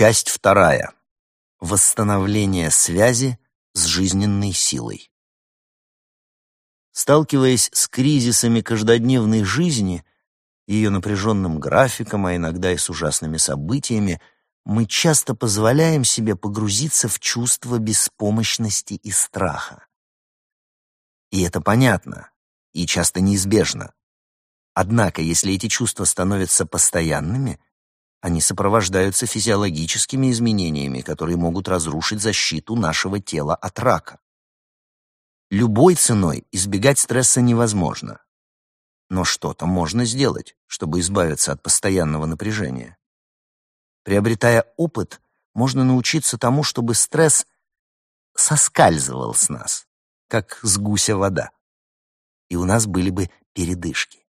Часть вторая. Восстановление связи с жизненной силой. Сталкиваясь с кризисами каждодневной жизни, ее напряженным графиком, а иногда и с ужасными событиями, мы часто позволяем себе погрузиться в чувство беспомощности и страха. И это понятно, и часто неизбежно. Однако, если эти чувства становятся постоянными, они сопровождаются физиологическими изменениями, которые могут разрушить защиту нашего тела от рака. Любой ценой избегать стресса невозможно. Но что-то можно сделать, чтобы избавиться от постоянного напряжения. Приобретая опыт, можно научиться тому, чтобы стресс соскальзывал с нас, как с гуся вода. И у нас были бы передышки.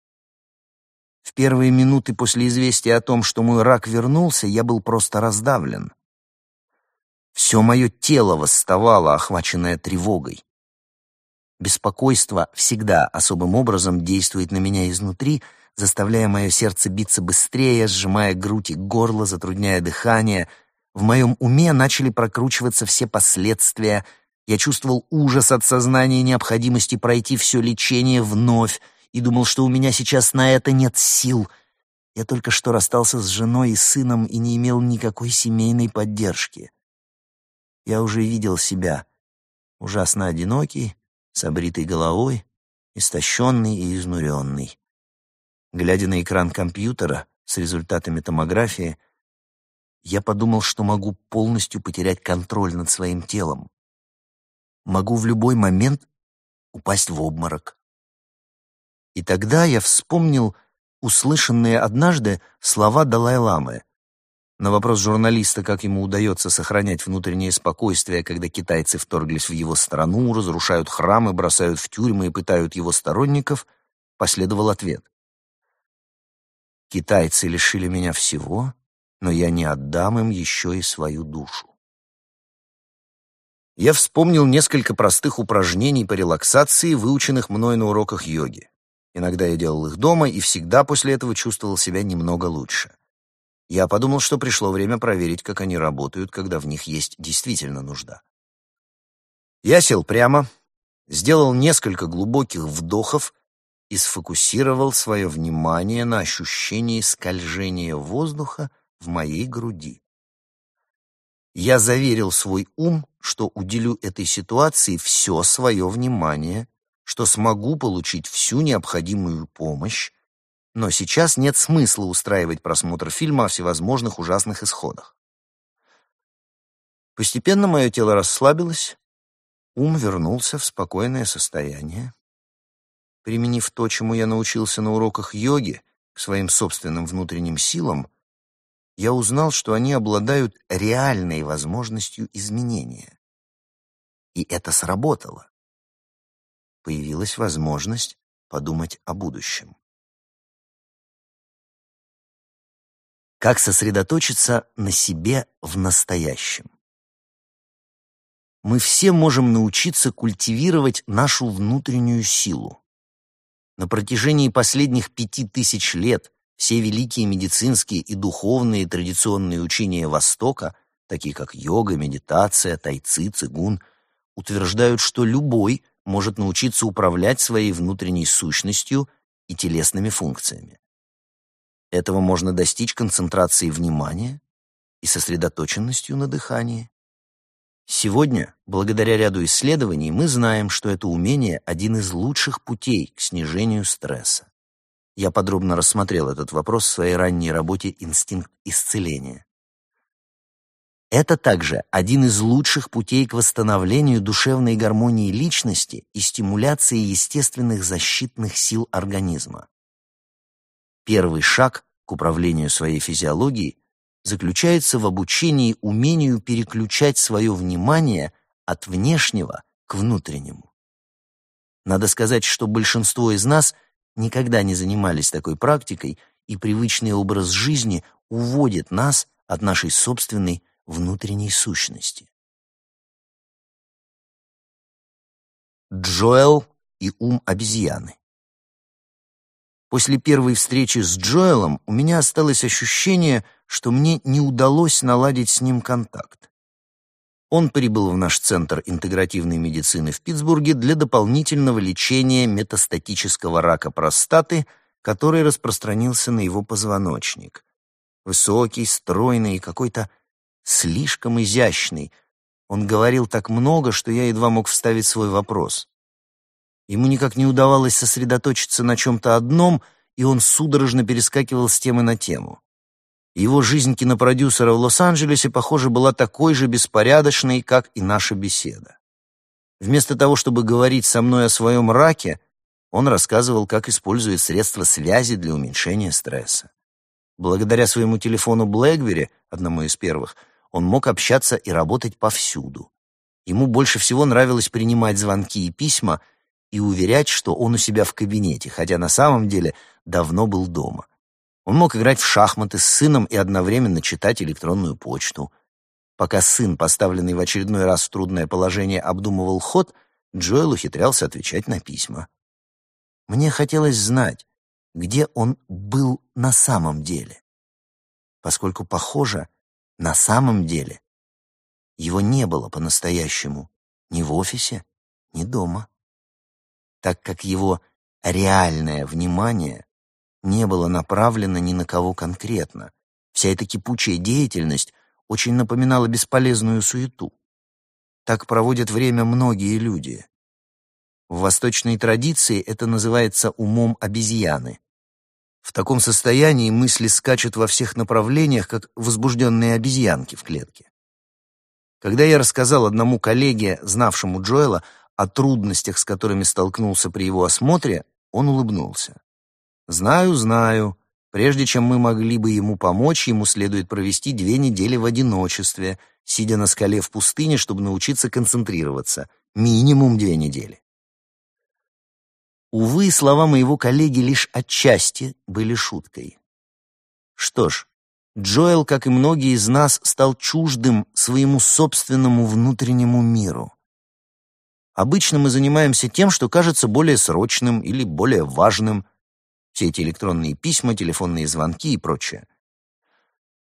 В первые минуты после известия о том, что мой рак вернулся, я был просто раздавлен. Все мое тело восставало, охваченное тревогой. Беспокойство всегда особым образом действует на меня изнутри, заставляя мое сердце биться быстрее, сжимая грудь и горло, затрудняя дыхание. В моем уме начали прокручиваться все последствия. Я чувствовал ужас от сознания необходимости пройти все лечение вновь, и думал, что у меня сейчас на это нет сил. Я только что расстался с женой и сыном и не имел никакой семейной поддержки. Я уже видел себя, ужасно одинокий, с обритой головой, истощенный и изнуренный. Глядя на экран компьютера с результатами томографии, я подумал, что могу полностью потерять контроль над своим телом. Могу в любой момент упасть в обморок. И тогда я вспомнил услышанные однажды слова Далай-ламы. На вопрос журналиста, как ему удается сохранять внутреннее спокойствие, когда китайцы вторглись в его страну, разрушают храмы, бросают в тюрьмы и пытают его сторонников, последовал ответ. «Китайцы лишили меня всего, но я не отдам им еще и свою душу». Я вспомнил несколько простых упражнений по релаксации, выученных мной на уроках йоги. Иногда я делал их дома и всегда после этого чувствовал себя немного лучше. Я подумал, что пришло время проверить, как они работают, когда в них есть действительно нужда. Я сел прямо, сделал несколько глубоких вдохов и сфокусировал свое внимание на ощущении скольжения воздуха в моей груди. Я заверил свой ум, что уделю этой ситуации все свое внимание что смогу получить всю необходимую помощь, но сейчас нет смысла устраивать просмотр фильма о всевозможных ужасных исходах. Постепенно мое тело расслабилось, ум вернулся в спокойное состояние. Применив то, чему я научился на уроках йоги, к своим собственным внутренним силам, я узнал, что они обладают реальной возможностью изменения. И это сработало появилась возможность подумать о будущем. Как сосредоточиться на себе в настоящем? Мы все можем научиться культивировать нашу внутреннюю силу. На протяжении последних пяти тысяч лет все великие медицинские и духовные традиционные учения Востока, такие как йога, медитация, тайци, цигун, утверждают, что любой – может научиться управлять своей внутренней сущностью и телесными функциями. Этого можно достичь концентрацией внимания и сосредоточенностью на дыхании. Сегодня, благодаря ряду исследований, мы знаем, что это умение – один из лучших путей к снижению стресса. Я подробно рассмотрел этот вопрос в своей ранней работе «Инстинкт исцеления». Это также один из лучших путей к восстановлению душевной гармонии личности и стимуляции естественных защитных сил организма. Первый шаг к управлению своей физиологией заключается в обучении умению переключать свое внимание от внешнего к внутреннему. Надо сказать, что большинство из нас никогда не занимались такой практикой, и привычный образ жизни уводит нас от нашей собственной внутренней сущности. Джоэл и ум обезьяны. После первой встречи с Джоэлом у меня осталось ощущение, что мне не удалось наладить с ним контакт. Он прибыл в наш Центр интегративной медицины в Питтсбурге для дополнительного лечения метастатического рака простаты, который распространился на его позвоночник. Высокий, стройный и какой-то слишком изящный. Он говорил так много, что я едва мог вставить свой вопрос. Ему никак не удавалось сосредоточиться на чем-то одном, и он судорожно перескакивал с темы на тему. Его жизнь кинопродюсера в Лос-Анджелесе, похоже, была такой же беспорядочной, как и наша беседа. Вместо того, чтобы говорить со мной о своем раке, он рассказывал, как использует средства связи для уменьшения стресса. Благодаря своему телефону BlackBerry, одному из первых, он мог общаться и работать повсюду. Ему больше всего нравилось принимать звонки и письма и уверять, что он у себя в кабинете, хотя на самом деле давно был дома. Он мог играть в шахматы с сыном и одновременно читать электронную почту. Пока сын, поставленный в очередной раз в трудное положение, обдумывал ход, Джоэл ухитрялся отвечать на письма. Мне хотелось знать, где он был на самом деле. Поскольку, похоже, на самом деле его не было по-настоящему ни в офисе, ни дома. Так как его реальное внимание не было направлено ни на кого конкретно. Вся эта кипучая деятельность очень напоминала бесполезную суету. Так проводят время многие люди. В восточной традиции это называется умом обезьяны. В таком состоянии мысли скачут во всех направлениях, как возбужденные обезьянки в клетке. Когда я рассказал одному коллеге, знавшему Джоэла, о трудностях, с которыми столкнулся при его осмотре, он улыбнулся. Знаю, знаю. Прежде чем мы могли бы ему помочь, ему следует провести две недели в одиночестве, сидя на скале в пустыне, чтобы научиться концентрироваться. Минимум две недели. Увы, слова моего коллеги лишь отчасти были шуткой. Что ж, Джоэл, как и многие из нас, стал чуждым своему собственному внутреннему миру. Обычно мы занимаемся тем, что кажется более срочным или более важным – все эти электронные письма, телефонные звонки и прочее.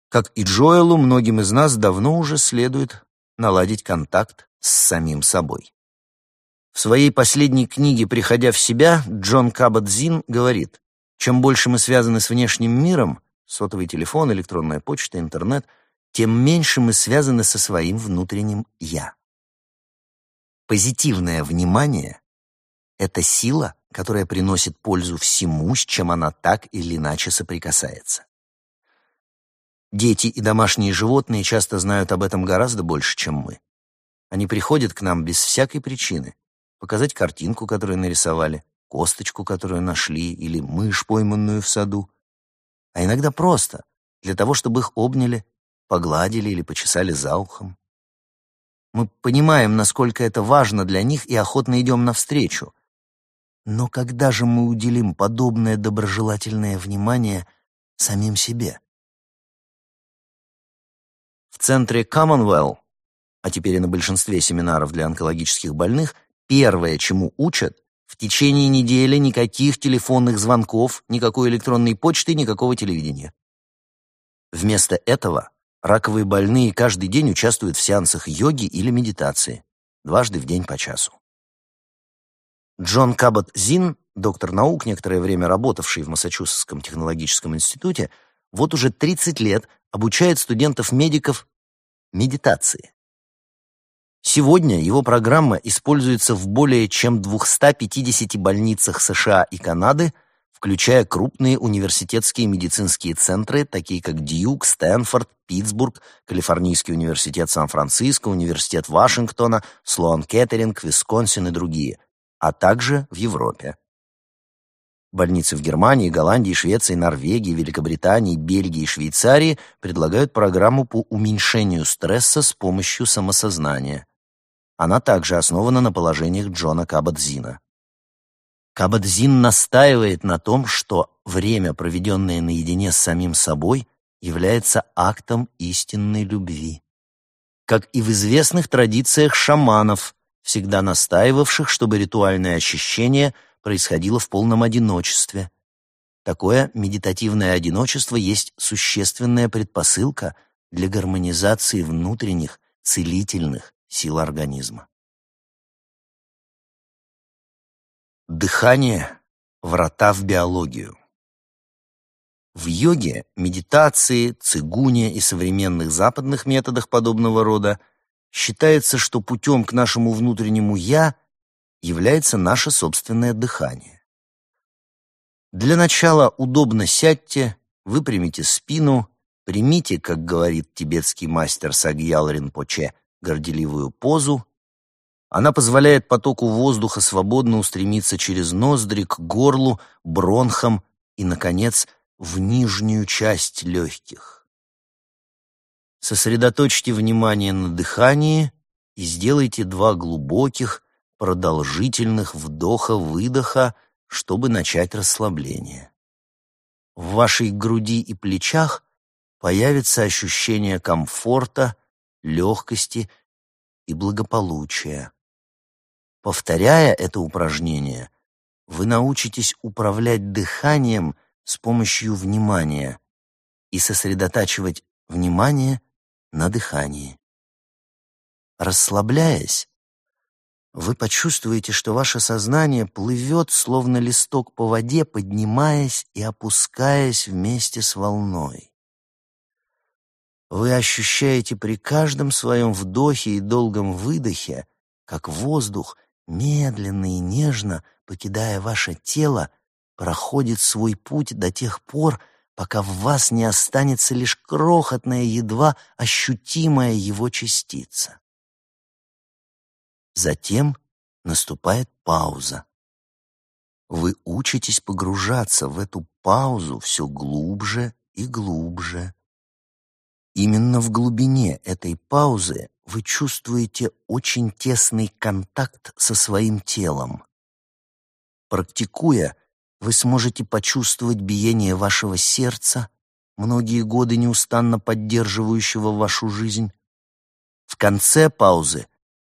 Как и Джоэлу, многим из нас давно уже следует наладить контакт с самим собой. В своей последней книге «Приходя в себя» Джон Кабот-Зин говорит, чем больше мы связаны с внешним миром, сотовый телефон, электронная почта, интернет, тем меньше мы связаны со своим внутренним «я». Позитивное внимание — это сила, которая приносит пользу всему, с чем она так или иначе соприкасается. Дети и домашние животные часто знают об этом гораздо больше, чем мы. Они приходят к нам без всякой причины. Показать картинку, которую нарисовали, косточку, которую нашли, или мышь, пойманную в саду. А иногда просто, для того, чтобы их обняли, погладили или почесали за ухом. Мы понимаем, насколько это важно для них, и охотно идем навстречу. Но когда же мы уделим подобное доброжелательное внимание самим себе? В центре Commonwealth, а теперь и на большинстве семинаров для онкологических больных, первое, чему учат, в течение недели никаких телефонных звонков, никакой электронной почты, никакого телевидения. Вместо этого раковые больные каждый день участвуют в сеансах йоги или медитации, дважды в день по часу. Джон Кабот Зин, доктор наук, некоторое время работавший в Массачусетском технологическом институте, вот уже 30 лет обучает студентов-медиков медитации. Сегодня его программа используется в более чем 250 больницах США и Канады, включая крупные университетские медицинские центры, такие как Дьюк, Стэнфорд, Питтсбург, Калифорнийский университет Сан-Франциско, Университет Вашингтона, Слоан Кеттеринг, Висконсин и другие – а также в Европе. Больницы в Германии, Голландии, Швеции, Норвегии, Великобритании, Бельгии и Швейцарии предлагают программу по уменьшению стресса с помощью самосознания. Она также основана на положениях Джона Кабадзина. Кабадзин настаивает на том, что время, проведенное наедине с самим собой, является актом истинной любви. Как и в известных традициях шаманов, всегда настаивавших, чтобы ритуальное очищение происходило в полном одиночестве. Такое медитативное одиночество есть существенная предпосылка для гармонизации внутренних целительных сил организма. Дыхание – врата в биологию. В йоге, медитации, цигуне и современных западных методах подобного рода считается, что путем к нашему внутреннему «я» является наше собственное дыхание. Для начала удобно сядьте, выпрямите спину, примите, как говорит тибетский мастер Сагьял Ринпоче, горделивую позу она позволяет потоку воздуха свободно устремиться через ноздри к горлу, бронхам и, наконец, в нижнюю часть легких. Сосредоточьте внимание на дыхании и сделайте два глубоких, продолжительных вдоха-выдоха, чтобы начать расслабление. В вашей груди и плечах появится ощущение комфорта, легкости и благополучия. Повторяя это упражнение, вы научитесь управлять дыханием с помощью внимания и сосредотачивать внимание на дыхании. Расслабляясь, вы почувствуете, что ваше сознание плывет, словно листок по воде, поднимаясь и опускаясь вместе с волной. Вы ощущаете при каждом своем вдохе и долгом выдохе, как воздух медленно и нежно, покидая ваше тело, проходит свой путь до тех пор, пока в вас не останется лишь крохотная, едва ощутимая его частица. Затем наступает пауза. Вы учитесь погружаться в эту паузу все глубже и глубже. Именно в глубине этой паузы вы чувствуете очень тесный контакт со своим телом. Практикуя, вы сможете почувствовать биение вашего сердца, многие годы неустанно поддерживающего вашу жизнь. В конце паузы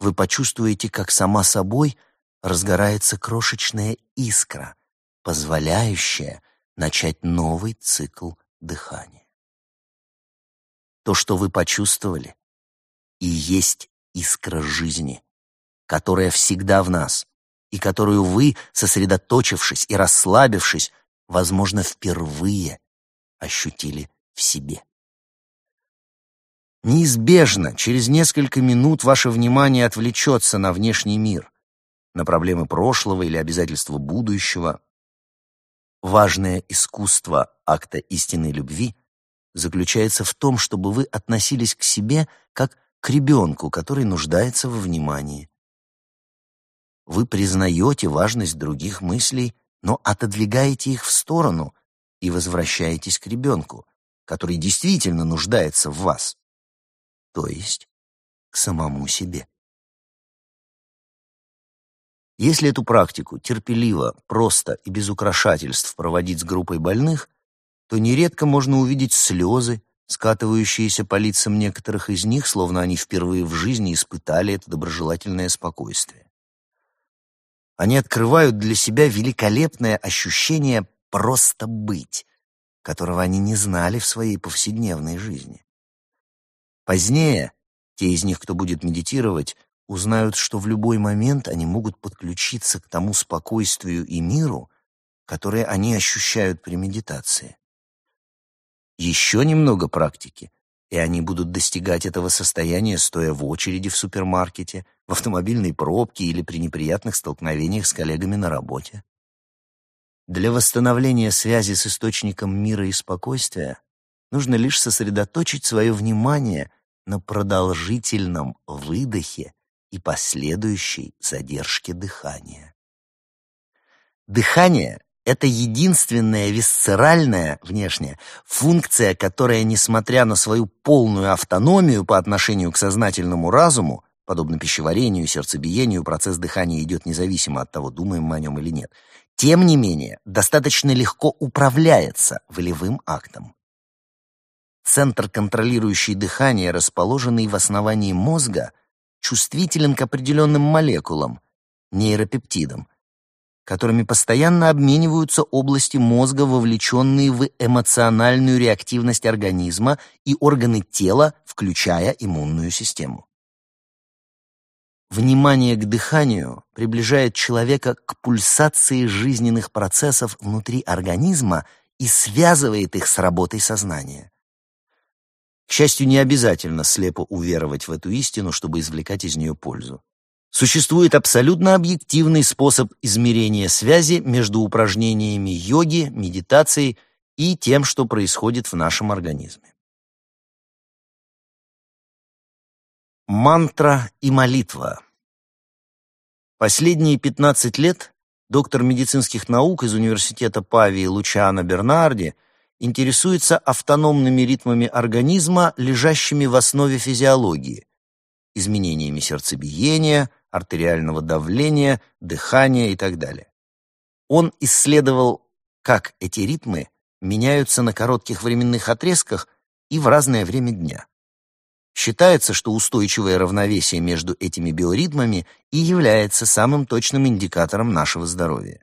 вы почувствуете, как сама собой разгорается крошечная искра, позволяющая начать новый цикл дыхания. То, что вы почувствовали, и есть искра жизни, которая всегда в нас, и которую вы, сосредоточившись и расслабившись, возможно, впервые ощутили в себе. Неизбежно, через несколько минут ваше внимание отвлечется на внешний мир, на проблемы прошлого или обязательства будущего. Важное искусство акта истинной любви заключается в том, чтобы вы относились к себе как к ребенку, который нуждается во внимании. Вы признаете важность других мыслей, но отодвигаете их в сторону и возвращаетесь к ребенку, который действительно нуждается в вас, то есть к самому себе. Если эту практику терпеливо, просто и без украшательств проводить с группой больных, то нередко можно увидеть слезы, скатывающиеся по лицам некоторых из них, словно они впервые в жизни испытали это доброжелательное спокойствие. Они открывают для себя великолепное ощущение «просто быть», которого они не знали в своей повседневной жизни. Позднее те из них, кто будет медитировать, узнают, что в любой момент они могут подключиться к тому спокойствию и миру, которые они ощущают при медитации. Еще немного практики, и они будут достигать этого состояния, стоя в очереди в супермаркете, в автомобильной пробке или при неприятных столкновениях с коллегами на работе. Для восстановления связи с источником мира и спокойствия нужно лишь сосредоточить свое внимание на продолжительном выдохе и последующей задержке дыхания. Дыхание это единственная висцеральная, внешняя, функция, которая, несмотря на свою полную автономию по отношению к сознательному разуму, подобно пищеварению, сердцебиению, процесс дыхания идет независимо от того, думаем мы о нем или нет, тем не менее, достаточно легко управляется волевым актом. Центр, контролирующий дыхание, расположенный в основании мозга, чувствителен к определенным молекулам, нейропептидам, которыми постоянно обмениваются области мозга, вовлеченные в эмоциональную реактивность организма и органы тела, включая иммунную систему. Внимание к дыханию приближает человека к пульсации жизненных процессов внутри организма и связывает их с работой сознания. К счастью, не обязательно слепо уверовать в эту истину, чтобы извлекать из нее пользу. Существует абсолютно объективный способ измерения связи между упражнениями йоги, медитацией и тем, что происходит в нашем организме. Мантра и молитва. Последние 15 лет доктор медицинских наук из университета Павии Лучано Бернарди интересуется автономными ритмами организма, лежащими в основе физиологии, изменениями сердцебиения, артериального давления, дыхания и так далее. Он исследовал, как эти ритмы меняются на коротких временных отрезках и в разное время дня. Считается, что устойчивое равновесие между этими биоритмами и является самым точным индикатором нашего здоровья.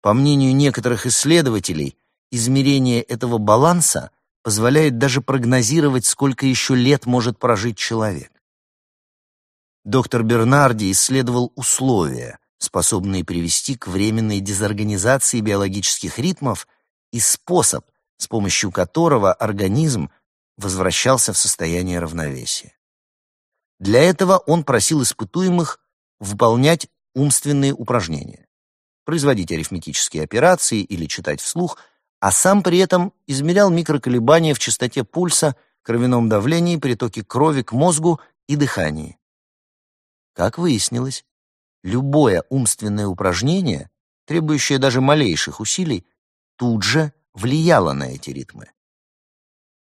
По мнению некоторых исследователей, измерение этого баланса позволяет даже прогнозировать, сколько еще лет может прожить человек. Доктор Бернарди исследовал условия, способные привести к временной дезорганизации биологических ритмов и способ, с помощью которого организм возвращался в состояние равновесия. Для этого он просил испытуемых выполнять умственные упражнения, производить арифметические операции или читать вслух, а сам при этом измерял микроколебания в частоте пульса, кровяном давлении, притоке крови к мозгу и дыхании. Как выяснилось, любое умственное упражнение, требующее даже малейших усилий, тут же влияло на эти ритмы.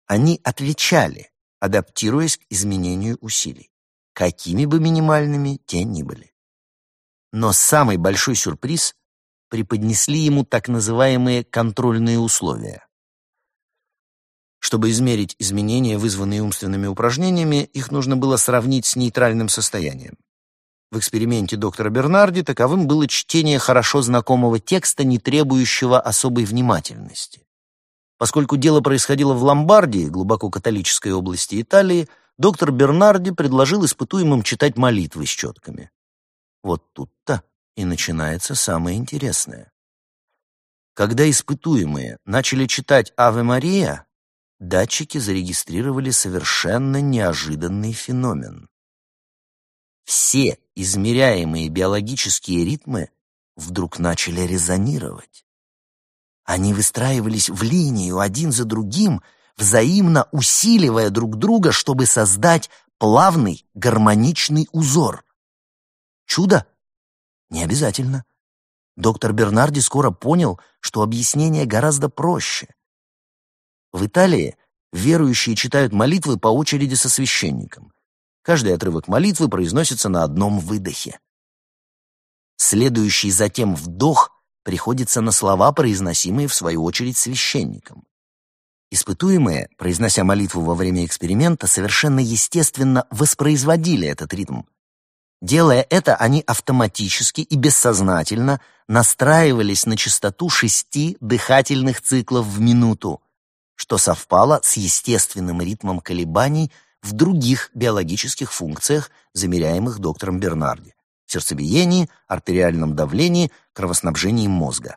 Они отвечали, адаптируясь к изменению усилий, какими бы минимальными те ни были. Но самый большой сюрприз преподнесли ему так называемые контрольные условия. Чтобы измерить изменения, вызванные умственными упражнениями, их нужно было сравнить с нейтральным состоянием. В эксперименте доктора Бернарди таковым было чтение хорошо знакомого текста, не требующего особой внимательности. Поскольку дело происходило в Ломбардии, глубоко католической области Италии, доктор Бернарди предложил испытуемым читать молитвы с четками. Вот тут-то и начинается самое интересное. Когда испытуемые начали читать «Аве Мария», датчики зарегистрировали совершенно неожиданный феномен. Все измеряемые биологические ритмы вдруг начали резонировать. Они выстраивались в линию один за другим, взаимно усиливая друг друга, чтобы создать плавный гармоничный узор. Чудо? Не обязательно. Доктор Бернарди скоро понял, что объяснение гораздо проще. В Италии верующие читают молитвы по очереди со священником. Каждый отрывок молитвы произносится на одном выдохе. Следующий затем вдох приходится на слова, произносимые в свою очередь священником. Испытуемые, произнося молитву во время эксперимента, совершенно естественно воспроизводили этот ритм. Делая это, они автоматически и бессознательно настраивались на частоту шести дыхательных циклов в минуту, что совпало с естественным ритмом колебаний в других биологических функциях, замеряемых доктором Бернарди сердцебиении, артериальном давлении, кровоснабжении мозга.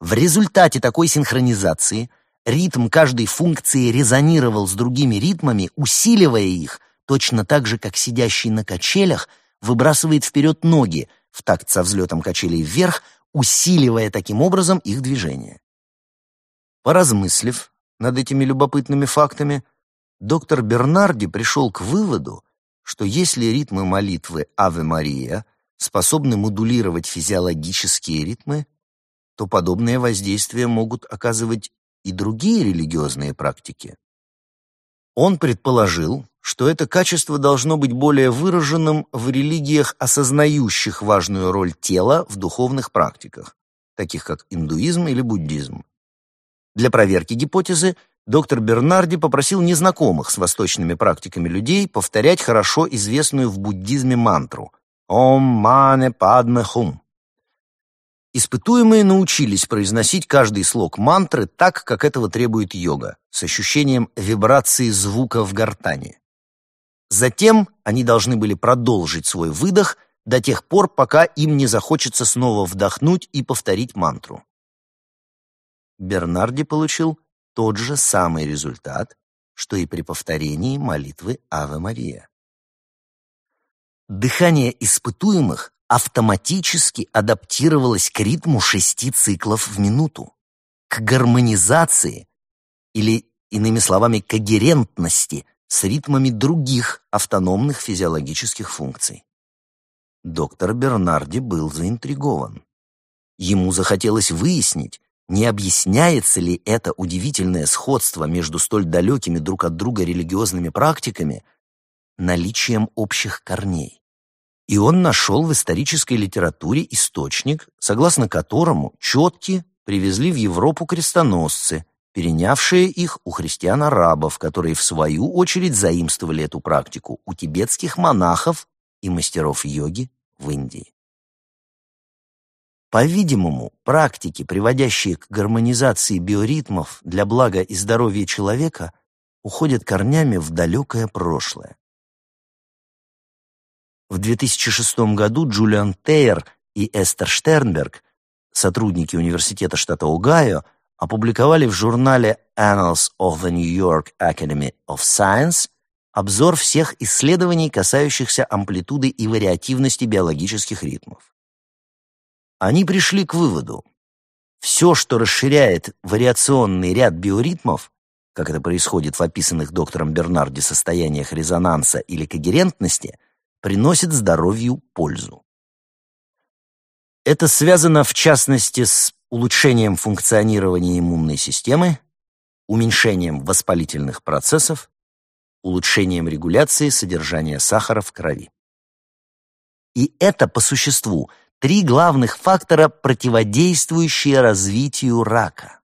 В результате такой синхронизации ритм каждой функции резонировал с другими ритмами, усиливая их, точно так же, как сидящий на качелях выбрасывает вперед ноги в такт со взлетом качелей вверх, усиливая таким образом их движение. Поразмыслив над этими любопытными фактами, доктор Бернарди пришел к выводу, что если ритмы молитвы «Аве Мария» способны модулировать физиологические ритмы, то подобное воздействие могут оказывать и другие религиозные практики. Он предположил, что это качество должно быть более выраженным в религиях, осознающих важную роль тела в духовных практиках, таких как индуизм или буддизм. Для проверки гипотезы доктор Бернарди попросил незнакомых с восточными практиками людей повторять хорошо известную в буддизме мантру «Ом мане падме хум». Испытуемые научились произносить каждый слог мантры так, как этого требует йога, с ощущением вибрации звука в гортани. Затем они должны были продолжить свой выдох до тех пор, пока им не захочется снова вдохнуть и повторить мантру. Бернарди получил тот же самый результат, что и при повторении молитвы «Аве Мария». Дыхание испытуемых автоматически адаптировалось к ритму шести циклов в минуту, к гармонизации или, иными словами, когерентности с ритмами других автономных физиологических функций. Доктор Бернарди был заинтригован. Ему захотелось выяснить, не объясняется ли это удивительное сходство между столь далекими друг от друга религиозными практиками наличием общих корней. И он нашел в исторической литературе источник, согласно которому четки привезли в Европу крестоносцы, перенявшие их у христиан-арабов, которые в свою очередь заимствовали эту практику у тибетских монахов и мастеров йоги в Индии. По-видимому, практики, приводящие к гармонизации биоритмов для блага и здоровья человека, уходят корнями в далекое прошлое. В 2006 году Джулиан Тейер и Эстер Штернберг, сотрудники Университета штата Огайо, опубликовали в журнале Annals of the New York Academy of Science обзор всех исследований, касающихся амплитуды и вариативности биологических ритмов они пришли к выводу, все, что расширяет вариационный ряд биоритмов, как это происходит в описанных доктором Бернарди состояниях резонанса или когерентности, приносит здоровью пользу. Это связано, в частности, с улучшением функционирования иммунной системы, уменьшением воспалительных процессов, улучшением регуляции содержания сахара в крови. И это, по существу, три главных фактора, противодействующие развитию рака.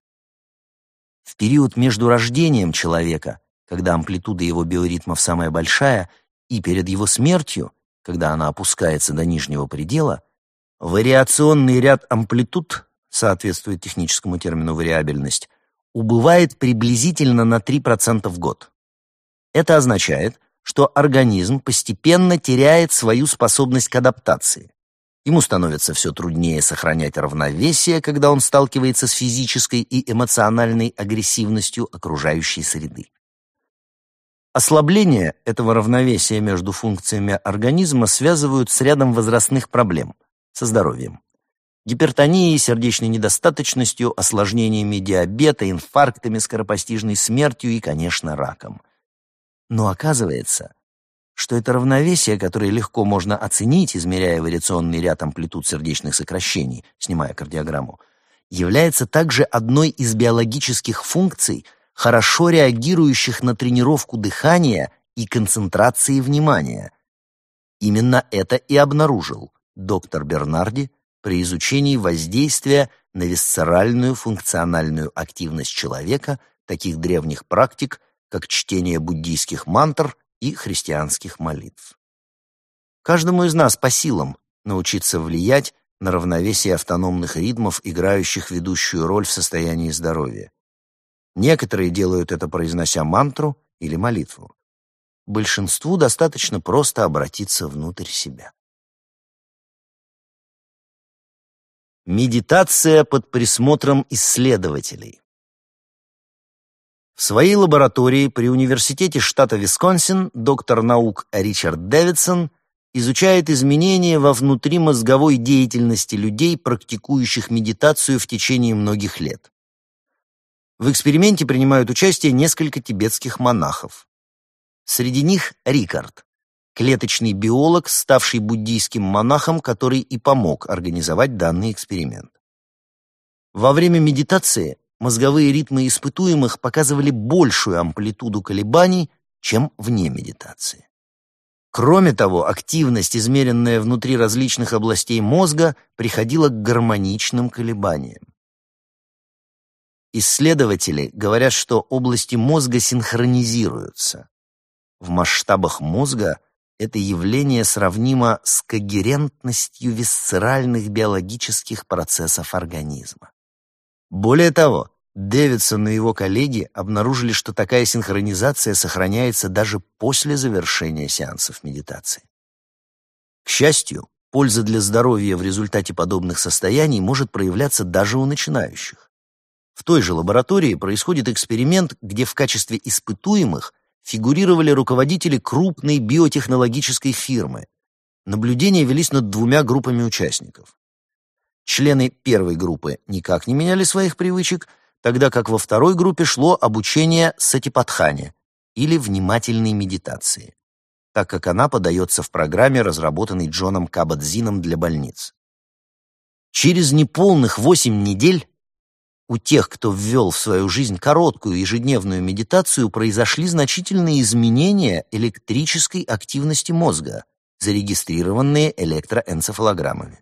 В период между рождением человека, когда амплитуда его биоритмов самая большая, и перед его смертью, когда она опускается до нижнего предела, вариационный ряд амплитуд, соответствует техническому термину вариабельность, убывает приблизительно на 3% в год. Это означает, что организм постепенно теряет свою способность к адаптации. Ему становится все труднее сохранять равновесие, когда он сталкивается с физической и эмоциональной агрессивностью окружающей среды. Ослабление этого равновесия между функциями организма связывают с рядом возрастных проблем со здоровьем. Гипертонией, сердечной недостаточностью, осложнениями диабета, инфарктами, скоропостижной смертью и, конечно, раком. Но оказывается, что это равновесие, которое легко можно оценить, измеряя вариационный ряд амплитуд сердечных сокращений, снимая кардиограмму, является также одной из биологических функций, хорошо реагирующих на тренировку дыхания и концентрации внимания. Именно это и обнаружил доктор Бернарди при изучении воздействия на висцеральную функциональную активность человека таких древних практик, как чтение буддийских мантр и христианских молитв. Каждому из нас по силам научиться влиять на равновесие автономных ритмов, играющих ведущую роль в состоянии здоровья. Некоторые делают это, произнося мантру или молитву. Большинству достаточно просто обратиться внутрь себя. Медитация под присмотром исследователей. В своей лаборатории при университете штата Висконсин доктор наук Ричард Дэвидсон изучает изменения во внутримозговой деятельности людей, практикующих медитацию в течение многих лет. В эксперименте принимают участие несколько тибетских монахов. Среди них Рикард, клеточный биолог, ставший буддийским монахом, который и помог организовать данный эксперимент. Во время медитации мозговые ритмы испытуемых показывали большую амплитуду колебаний, чем вне медитации. Кроме того, активность, измеренная внутри различных областей мозга, приходила к гармоничным колебаниям. Исследователи говорят, что области мозга синхронизируются. В масштабах мозга это явление сравнимо с когерентностью висцеральных биологических процессов организма. Более того, Дэвидсон и его коллеги обнаружили, что такая синхронизация сохраняется даже после завершения сеансов медитации. К счастью, польза для здоровья в результате подобных состояний может проявляться даже у начинающих. В той же лаборатории происходит эксперимент, где в качестве испытуемых фигурировали руководители крупной биотехнологической фирмы. Наблюдения велись над двумя группами участников. Члены первой группы никак не меняли своих привычек, тогда как во второй группе шло обучение сатипатхане или внимательной медитации, так как она подается в программе, разработанной Джоном Кабадзином для больниц. Через неполных восемь недель у тех, кто ввел в свою жизнь короткую ежедневную медитацию, произошли значительные изменения электрической активности мозга, зарегистрированные электроэнцефалограммами.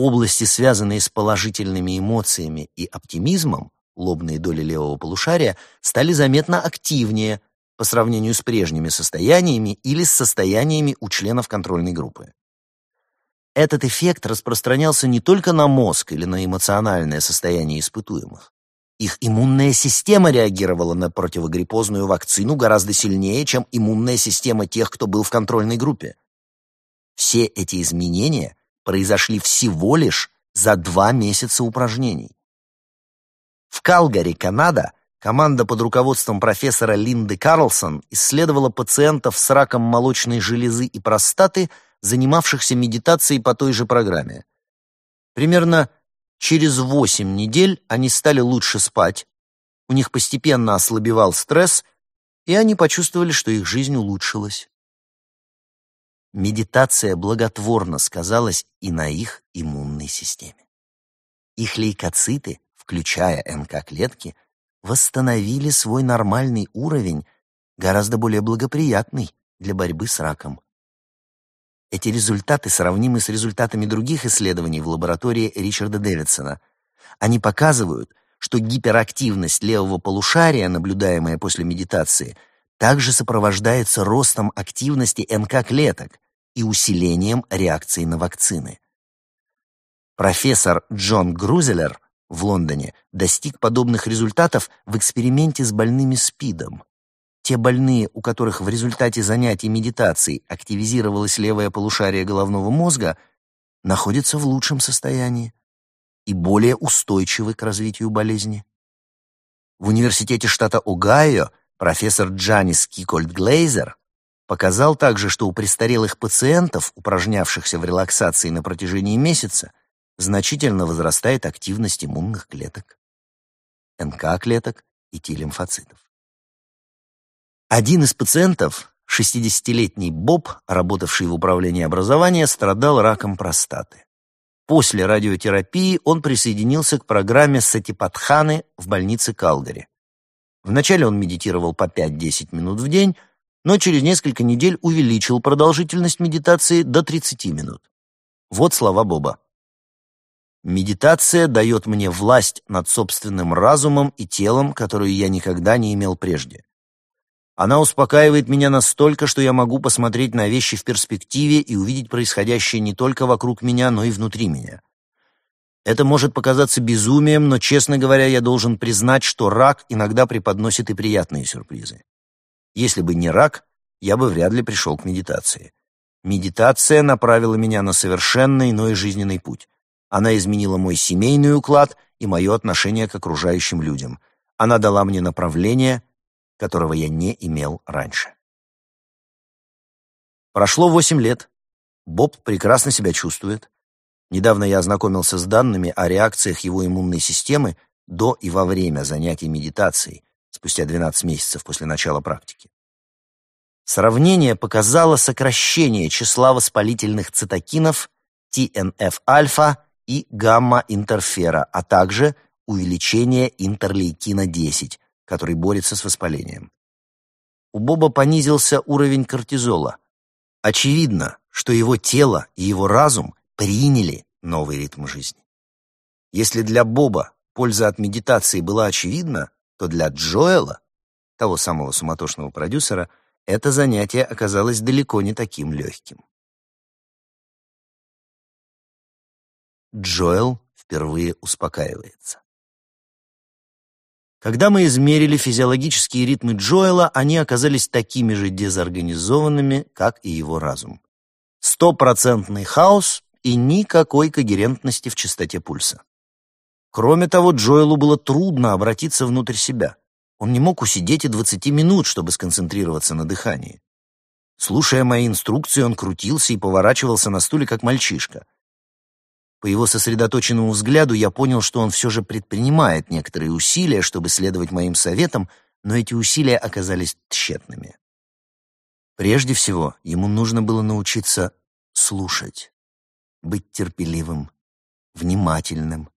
Области, связанные с положительными эмоциями и оптимизмом, лобные доли левого полушария, стали заметно активнее по сравнению с прежними состояниями или с состояниями у членов контрольной группы. Этот эффект распространялся не только на мозг или на эмоциональное состояние испытуемых. Их иммунная система реагировала на противогриппозную вакцину гораздо сильнее, чем иммунная система тех, кто был в контрольной группе. Все эти изменения произошли всего лишь за два месяца упражнений. В Калгари, Канада, команда под руководством профессора Линды Карлсон исследовала пациентов с раком молочной железы и простаты – занимавшихся медитацией по той же программе. Примерно через 8 недель они стали лучше спать, у них постепенно ослабевал стресс, и они почувствовали, что их жизнь улучшилась. Медитация благотворно сказалась и на их иммунной системе. Их лейкоциты, включая НК-клетки, восстановили свой нормальный уровень, гораздо более благоприятный для борьбы с раком. Эти результаты сравнимы с результатами других исследований в лаборатории Ричарда Дэвидсона. Они показывают, что гиперактивность левого полушария, наблюдаемая после медитации, также сопровождается ростом активности НК-клеток и усилением реакции на вакцины. Профессор Джон Грузелер в Лондоне достиг подобных результатов в эксперименте с больными СПИДом. Те больные, у которых в результате занятий медитацией активизировалось левое полушарие головного мозга, находятся в лучшем состоянии и более устойчивы к развитию болезни. В университете штата Огайо профессор Джанис Кикольд Глейзер показал также, что у престарелых пациентов, упражнявшихся в релаксации на протяжении месяца, значительно возрастает активность иммунных клеток, НК-клеток и Т-лимфоцитов. Один из пациентов, 60-летний Боб, работавший в управлении образования, страдал раком простаты. После радиотерапии он присоединился к программе Сатипатханы в больнице Калгари. Вначале он медитировал по 5-10 минут в день, но через несколько недель увеличил продолжительность медитации до 30 минут. Вот слова Боба. «Медитация дает мне власть над собственным разумом и телом, которую я никогда не имел прежде. Она успокаивает меня настолько, что я могу посмотреть на вещи в перспективе и увидеть происходящее не только вокруг меня, но и внутри меня. Это может показаться безумием, но, честно говоря, я должен признать, что рак иногда преподносит и приятные сюрпризы. Если бы не рак, я бы вряд ли пришел к медитации. Медитация направила меня на совершенно иной жизненный путь. Она изменила мой семейный уклад и мое отношение к окружающим людям. Она дала мне направление, которого я не имел раньше. Прошло восемь лет. Боб прекрасно себя чувствует. Недавно я ознакомился с данными о реакциях его иммунной системы до и во время занятий медитацией, спустя 12 месяцев после начала практики. Сравнение показало сокращение числа воспалительных цитокинов TNF-альфа и гамма-интерфера, а также увеличение интерлейкина-10, который борется с воспалением. У Боба понизился уровень кортизола. Очевидно, что его тело и его разум приняли новый ритм жизни. Если для Боба польза от медитации была очевидна, то для Джоэла, того самого суматошного продюсера, это занятие оказалось далеко не таким легким. Джоэл впервые успокаивается. Когда мы измерили физиологические ритмы Джоэла, они оказались такими же дезорганизованными, как и его разум. Стопроцентный хаос и никакой когерентности в частоте пульса. Кроме того, Джоэлу было трудно обратиться внутрь себя. Он не мог усидеть и 20 минут, чтобы сконцентрироваться на дыхании. Слушая мои инструкции, он крутился и поворачивался на стуле, как мальчишка — по его сосредоточенному взгляду я понял, что он все же предпринимает некоторые усилия, чтобы следовать моим советам, но эти усилия оказались тщетными. Прежде всего, ему нужно было научиться слушать, быть терпеливым, внимательным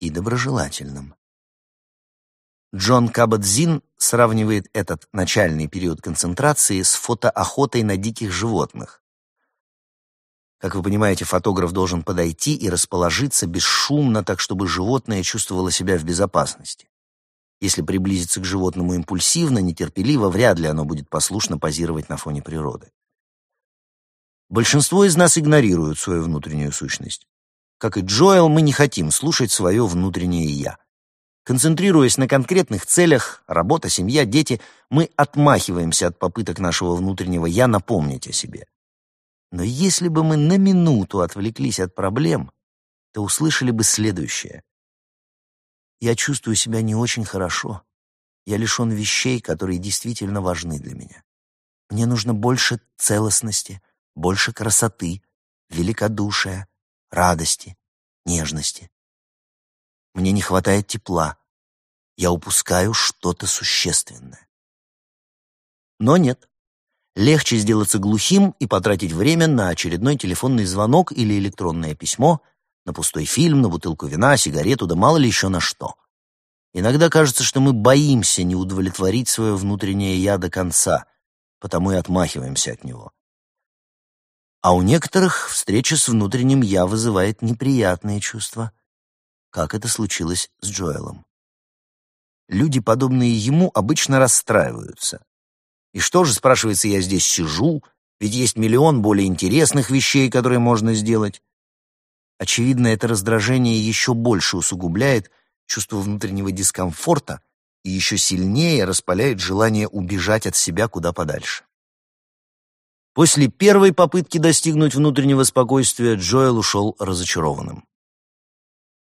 и доброжелательным. Джон Кабадзин сравнивает этот начальный период концентрации с фотоохотой на диких животных. Как вы понимаете, фотограф должен подойти и расположиться бесшумно, так чтобы животное чувствовало себя в безопасности. Если приблизиться к животному импульсивно, нетерпеливо, вряд ли оно будет послушно позировать на фоне природы. Большинство из нас игнорируют свою внутреннюю сущность. Как и Джоэл, мы не хотим слушать свое внутреннее «я». Концентрируясь на конкретных целях, работа, семья, дети, мы отмахиваемся от попыток нашего внутреннего «я» напомнить о себе. Но если бы мы на минуту отвлеклись от проблем, то услышали бы следующее. Я чувствую себя не очень хорошо. Я лишен вещей, которые действительно важны для меня. Мне нужно больше целостности, больше красоты, великодушия, радости, нежности. Мне не хватает тепла. Я упускаю что-то существенное. Но нет. Легче сделаться глухим и потратить время на очередной телефонный звонок или электронное письмо, на пустой фильм, на бутылку вина, сигарету, да мало ли еще на что. Иногда кажется, что мы боимся не удовлетворить свое внутреннее «я» до конца, потому и отмахиваемся от него. А у некоторых встреча с внутренним «я» вызывает неприятные чувства, как это случилось с Джоэлом. Люди, подобные ему, обычно расстраиваются. И что же, спрашивается, я здесь сижу, ведь есть миллион более интересных вещей, которые можно сделать. Очевидно, это раздражение еще больше усугубляет чувство внутреннего дискомфорта и еще сильнее распаляет желание убежать от себя куда подальше. После первой попытки достигнуть внутреннего спокойствия Джоэл ушел разочарованным.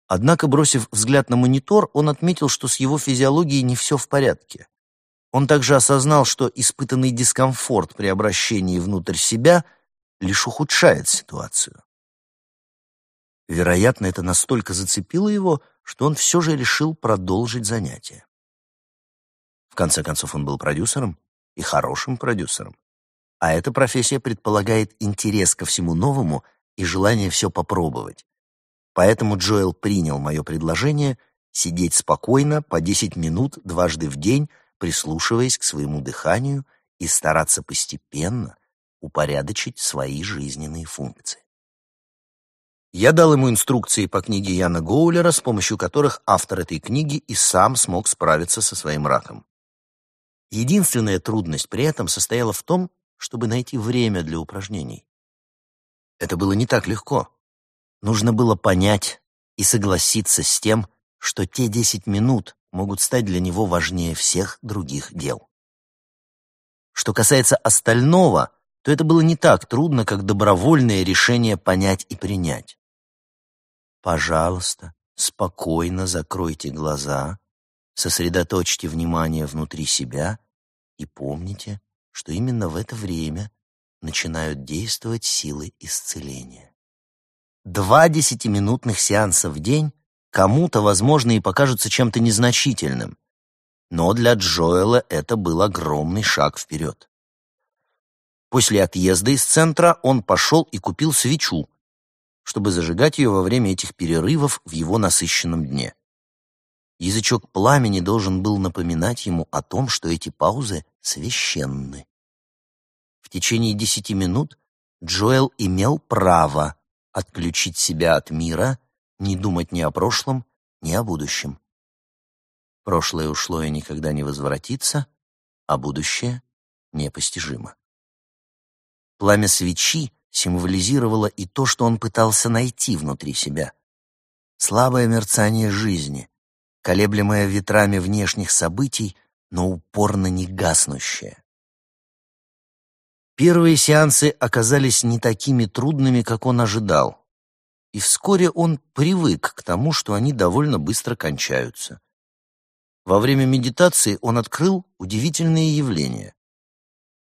Однако, бросив взгляд на монитор, он отметил, что с его физиологией не все в порядке. Он также осознал, что испытанный дискомфорт при обращении внутрь себя лишь ухудшает ситуацию. Вероятно, это настолько зацепило его, что он все же решил продолжить занятие. В конце концов, он был продюсером и хорошим продюсером. А эта профессия предполагает интерес ко всему новому и желание все попробовать. Поэтому Джоэл принял мое предложение сидеть спокойно по 10 минут дважды в день прислушиваясь к своему дыханию и стараться постепенно упорядочить свои жизненные функции. Я дал ему инструкции по книге Яна Гоулера, с помощью которых автор этой книги и сам смог справиться со своим раком. Единственная трудность при этом состояла в том, чтобы найти время для упражнений. Это было не так легко. Нужно было понять и согласиться с тем, что те 10 минут, могут стать для него важнее всех других дел. Что касается остального, то это было не так трудно, как добровольное решение понять и принять. Пожалуйста, спокойно закройте глаза, сосредоточьте внимание внутри себя и помните, что именно в это время начинают действовать силы исцеления. Два десятиминутных сеанса в день Кому-то, возможно, и покажутся чем-то незначительным. Но для Джоэла это был огромный шаг вперед. После отъезда из центра он пошел и купил свечу, чтобы зажигать ее во время этих перерывов в его насыщенном дне. Язычок пламени должен был напоминать ему о том, что эти паузы священны. В течение десяти минут Джоэл имел право отключить себя от мира не думать ни о прошлом, ни о будущем. Прошлое ушло и никогда не возвратится, а будущее непостижимо. Пламя свечи символизировало и то, что он пытался найти внутри себя. Слабое мерцание жизни, колеблемое ветрами внешних событий, но упорно не гаснущее. Первые сеансы оказались не такими трудными, как он ожидал, и вскоре он привык к тому, что они довольно быстро кончаются. Во время медитации он открыл удивительные явления.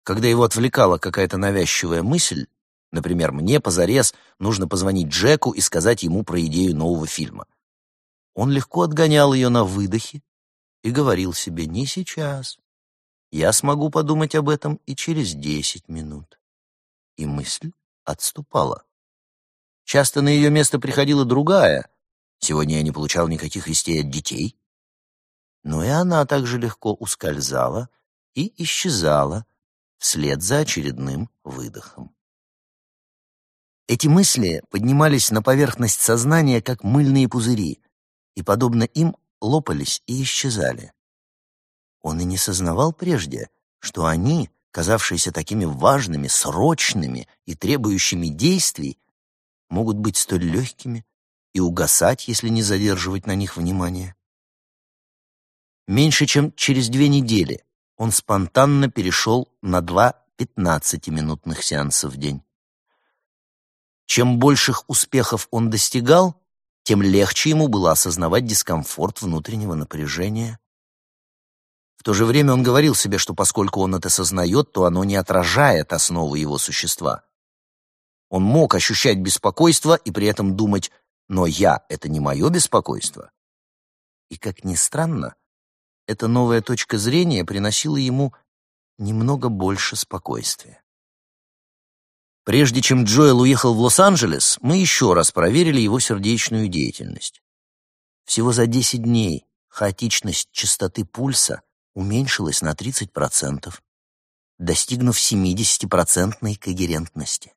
Когда его отвлекала какая-то навязчивая мысль, например, мне позарез нужно позвонить Джеку и сказать ему про идею нового фильма, он легко отгонял ее на выдохе и говорил себе «не сейчас, я смогу подумать об этом и через десять минут. И мысль отступала. Часто на ее место приходила другая. Сегодня я не получал никаких вестей от детей. Но и она также легко ускользала и исчезала вслед за очередным выдохом. Эти мысли поднимались на поверхность сознания, как мыльные пузыри, и, подобно им, лопались и исчезали. Он и не сознавал прежде, что они, казавшиеся такими важными, срочными и требующими действий, могут быть столь легкими и угасать, если не задерживать на них внимание. Меньше чем через две недели он спонтанно перешел на два пятнадцатиминутных сеанса в день. Чем больших успехов он достигал, тем легче ему было осознавать дискомфорт внутреннего напряжения, в то же время он говорил себе, что поскольку он это сознает, то оно не отражает основу его существа. Он мог ощущать беспокойство и при этом думать «но я — это не мое беспокойство». И, как ни странно, эта новая точка зрения приносила ему немного больше спокойствия. Прежде чем Джоэл уехал в Лос-Анджелес, мы еще раз проверили его сердечную деятельность. Всего за 10 дней хаотичность частоты пульса уменьшилась на 30%, достигнув 70% когерентности.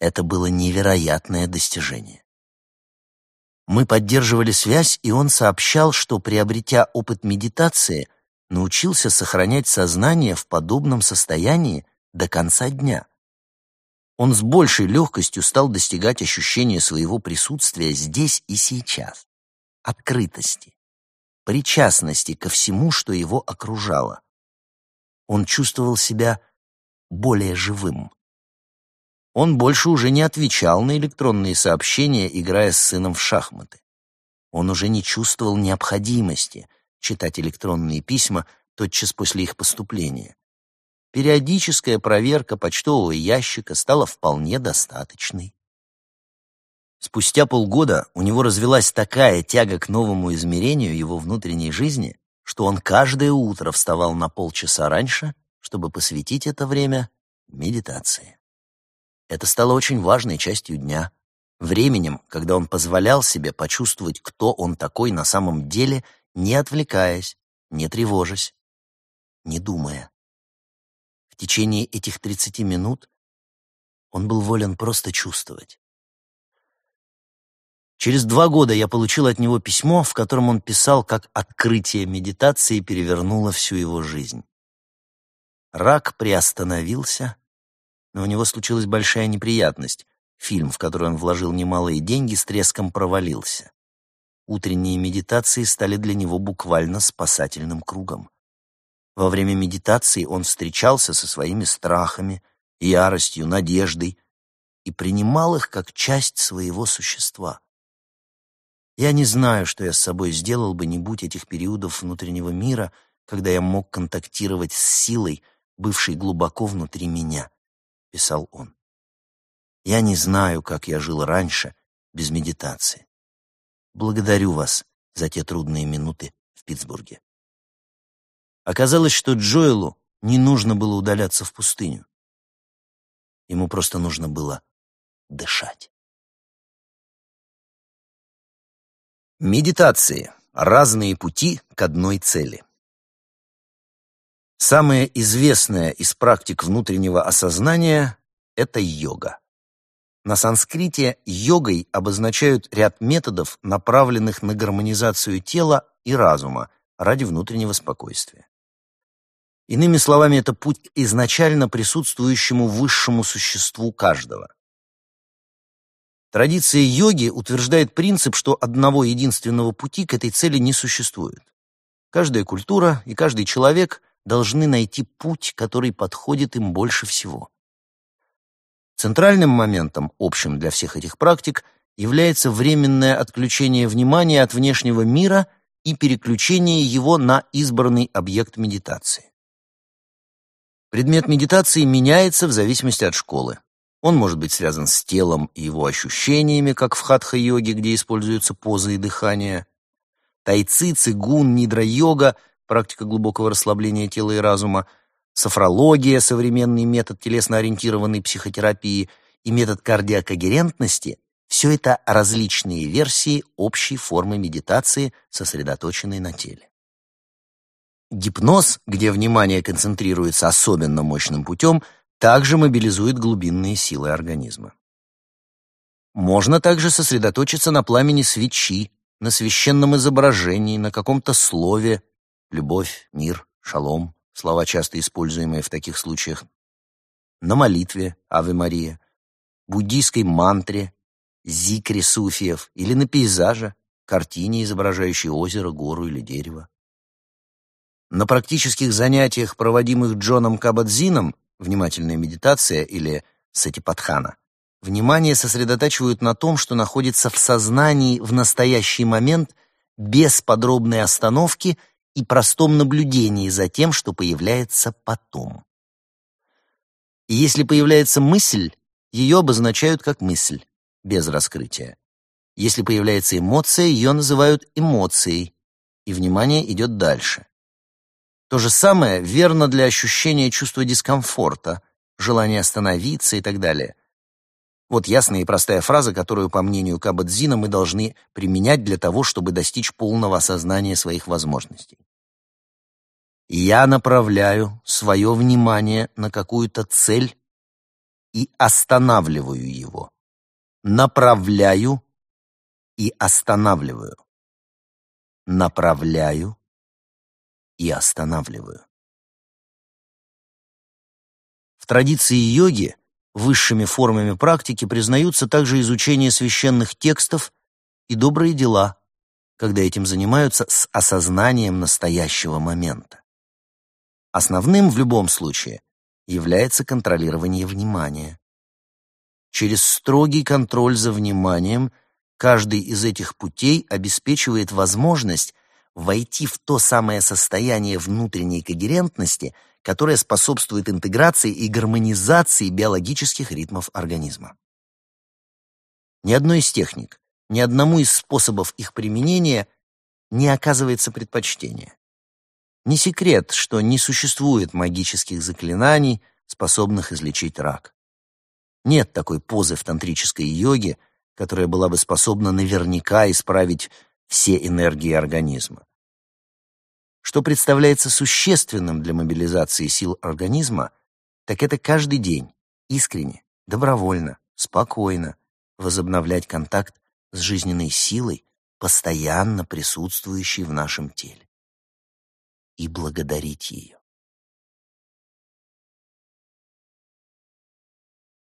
Это было невероятное достижение. Мы поддерживали связь, и он сообщал, что, приобретя опыт медитации, научился сохранять сознание в подобном состоянии до конца дня. Он с большей легкостью стал достигать ощущения своего присутствия здесь и сейчас, открытости, причастности ко всему, что его окружало. Он чувствовал себя более живым. Он больше уже не отвечал на электронные сообщения, играя с сыном в шахматы. Он уже не чувствовал необходимости читать электронные письма тотчас после их поступления. Периодическая проверка почтового ящика стала вполне достаточной. Спустя полгода у него развелась такая тяга к новому измерению его внутренней жизни, что он каждое утро вставал на полчаса раньше, чтобы посвятить это время медитации. Это стало очень важной частью дня, временем, когда он позволял себе почувствовать, кто он такой на самом деле, не отвлекаясь, не тревожась, не думая. Течение этих 30 минут он был волен просто чувствовать. Через два года я получил от него письмо, в котором он писал, как открытие медитации перевернуло всю его жизнь. Рак приостановился, но у него случилась большая неприятность. Фильм, в который он вложил немалые деньги, с треском провалился. Утренние медитации стали для него буквально спасательным кругом. Во время медитации он встречался со своими страхами, яростью, надеждой и принимал их как часть своего существа. Я не знаю, что я с собой сделал бы, не будь этих периодов внутреннего мира, когда я мог контактировать с силой, бывшей глубоко внутри меня, — писал он. Я не знаю, как я жил раньше, без медитации. Благодарю вас за те трудные минуты в Питтсбурге. Оказалось, что Джоэлу не нужно было удаляться в пустыню. Ему просто нужно было дышать. Медитации. Разные пути к одной цели. Самая известная из практик внутреннего осознания – это йога. На санскрите йогой обозначают ряд методов, направленных на гармонизацию тела и разума ради внутреннего спокойствия. Иными словами, это путь к изначально присутствующему высшему существу каждого. Традиция йоги утверждает принцип, что одного единственного пути к этой цели не существует. Каждая культура и каждый человек должны найти путь, который подходит им больше всего. Центральным моментом, общим для всех этих практик, является временное отключение внимания от внешнего мира и переключение его на избранный объект медитации. Предмет медитации меняется в зависимости от школы. Он может быть связан с телом и его ощущениями, как в хатха-йоге, где используются позы и дыхание. Тайци, цигун, нидра-йога, практика глубокого расслабления тела и разума, софрология, современный метод телесно-ориентированной психотерапии и метод кардиокогерентности – все это различные версии общей формы медитации, сосредоточенной на теле. Гипноз, где внимание концентрируется особенно мощным путем – также мобилизует глубинные силы организма. Можно также сосредоточиться на пламени свечи, на священном изображении, на каком-то слове «любовь», «мир», «шалом», слова, часто используемые в таких случаях, на молитве «Аве Мария», буддийской мантре, зикре суфиев или на пейзаже, картине, изображающей озеро, гору или дерево. На практических занятиях, проводимых Джоном Кабадзином, внимательная медитация или сатипатхана, внимание сосредотачивают на том, что находится в сознании в настоящий момент без подробной остановки и простом наблюдении за тем, что появляется потом. И если появляется мысль, ее обозначают как мысль, без раскрытия. Если появляется эмоция, ее называют эмоцией, и внимание идет дальше. То же самое верно для ощущения чувства дискомфорта, желания остановиться и так далее. Вот ясная и простая фраза, которую, по мнению Кабадзина, мы должны применять для того, чтобы достичь полного осознания своих возможностей. Я направляю свое внимание на какую-то цель и останавливаю его. Направляю и останавливаю. Направляю и останавливаю. В традиции йоги высшими формами практики признаются также изучение священных текстов и добрые дела, когда этим занимаются с осознанием настоящего момента. Основным в любом случае является контролирование внимания. Через строгий контроль за вниманием каждый из этих путей обеспечивает возможность войти в то самое состояние внутренней когерентности, которое способствует интеграции и гармонизации биологических ритмов организма. Ни одной из техник, ни одному из способов их применения не оказывается предпочтения. Не секрет, что не существует магических заклинаний, способных излечить рак. Нет такой позы в тантрической йоге, которая была бы способна наверняка исправить все энергии организма. Что представляется существенным для мобилизации сил организма, так это каждый день, искренне, добровольно, спокойно возобновлять контакт с жизненной силой, постоянно присутствующей в нашем теле, и благодарить ее.